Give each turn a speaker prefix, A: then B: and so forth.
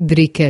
A: دريكر.